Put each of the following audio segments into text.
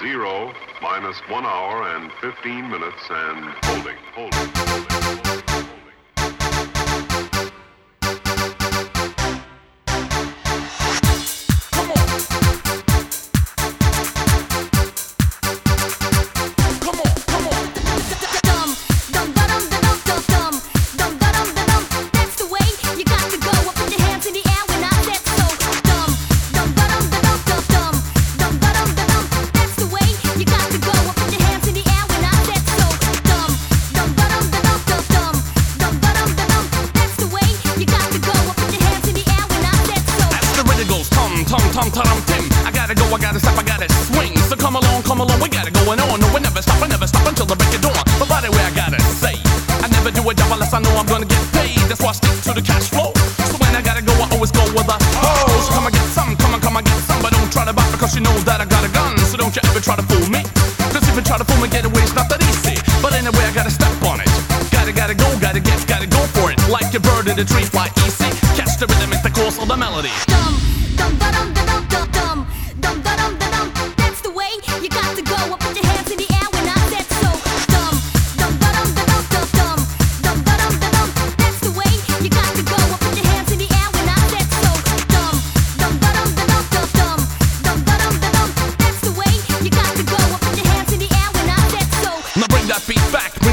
zero minus one hour and 15 minutes and holding, holding, holding, holding, tum, tum, tum, tim. I gotta go, I gotta stop, I gotta swing. So come along, come along, we got it going on. No, we never stop, I never stop until the break of dawn. But by the way, I gotta say, I never do a job unless I know I'm gonna get paid. That's why I stick to the cash flow. So when I gotta go, I always go with a hose. Come and get some, come and come and get some. But don't try to buy because you know that I got a gun. So don't you ever try to fool me. Cause if you try to fool me, get away, it's not that easy. But anyway, I gotta step on it. Gotta, gotta go, gotta get, gotta go for it. Like a bird in the tree, fly easy. Catch the rhythm, it's the course of the melody.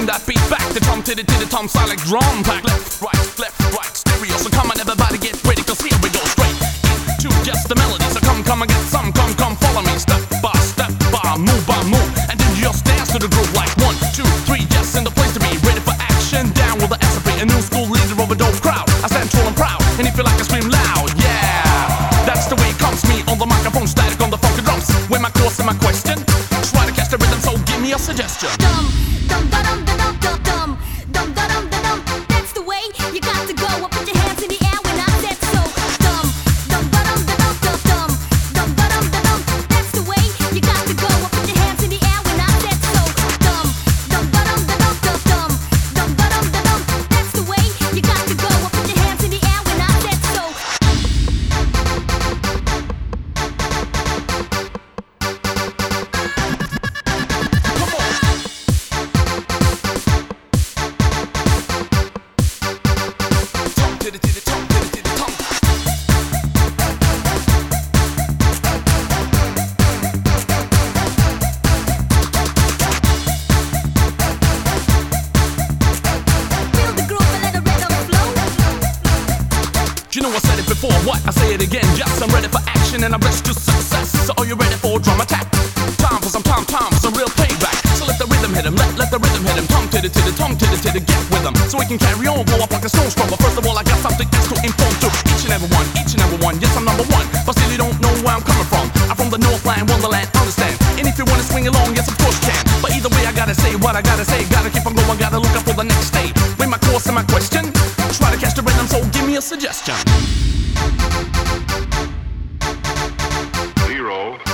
That beat back. The tom to the to tom sound like drum pack. Left, right, left, right, stereo. So come on, everybody get ready, cause here we go straight into just the melody. So come, come and get some, come, come, follow me. Step by step by, move by move. And then just dance to the groove like one, two, three, yes, in the place to be. Ready for action, down with the SOP. A new school leader of a dope crowd. I stand tall and proud, and if you like, I scream loud, yeah. That's the way it comes, me on the microphone, static on the funky drums. With my course and my question, try to catch the rhythm, so give me a suggestion. Feel the groove and rhythm flow. You know I said it before, what? I say it again, yes, I'm ready for action and I'm ready to success. So are you ready for a drum attack? Time for some time, time for some real payback rhythm hit him, let, let the rhythm hit him. Tongue to the to the tongue to the to get with him. So we can carry on, blow up like a snowstorm. But first of all, I got something else to inform to each and every one, each and every one. Yes, I'm number one, but still you don't know where I'm coming from. I'm from the Northland, Wonderland, understand? And if you wanna swing along, yes, of course you can. But either way, I gotta say what I gotta say. Gotta keep on going, gotta look up for the next day. With my course and my question, try to catch the rhythm, so give me a suggestion. Zero.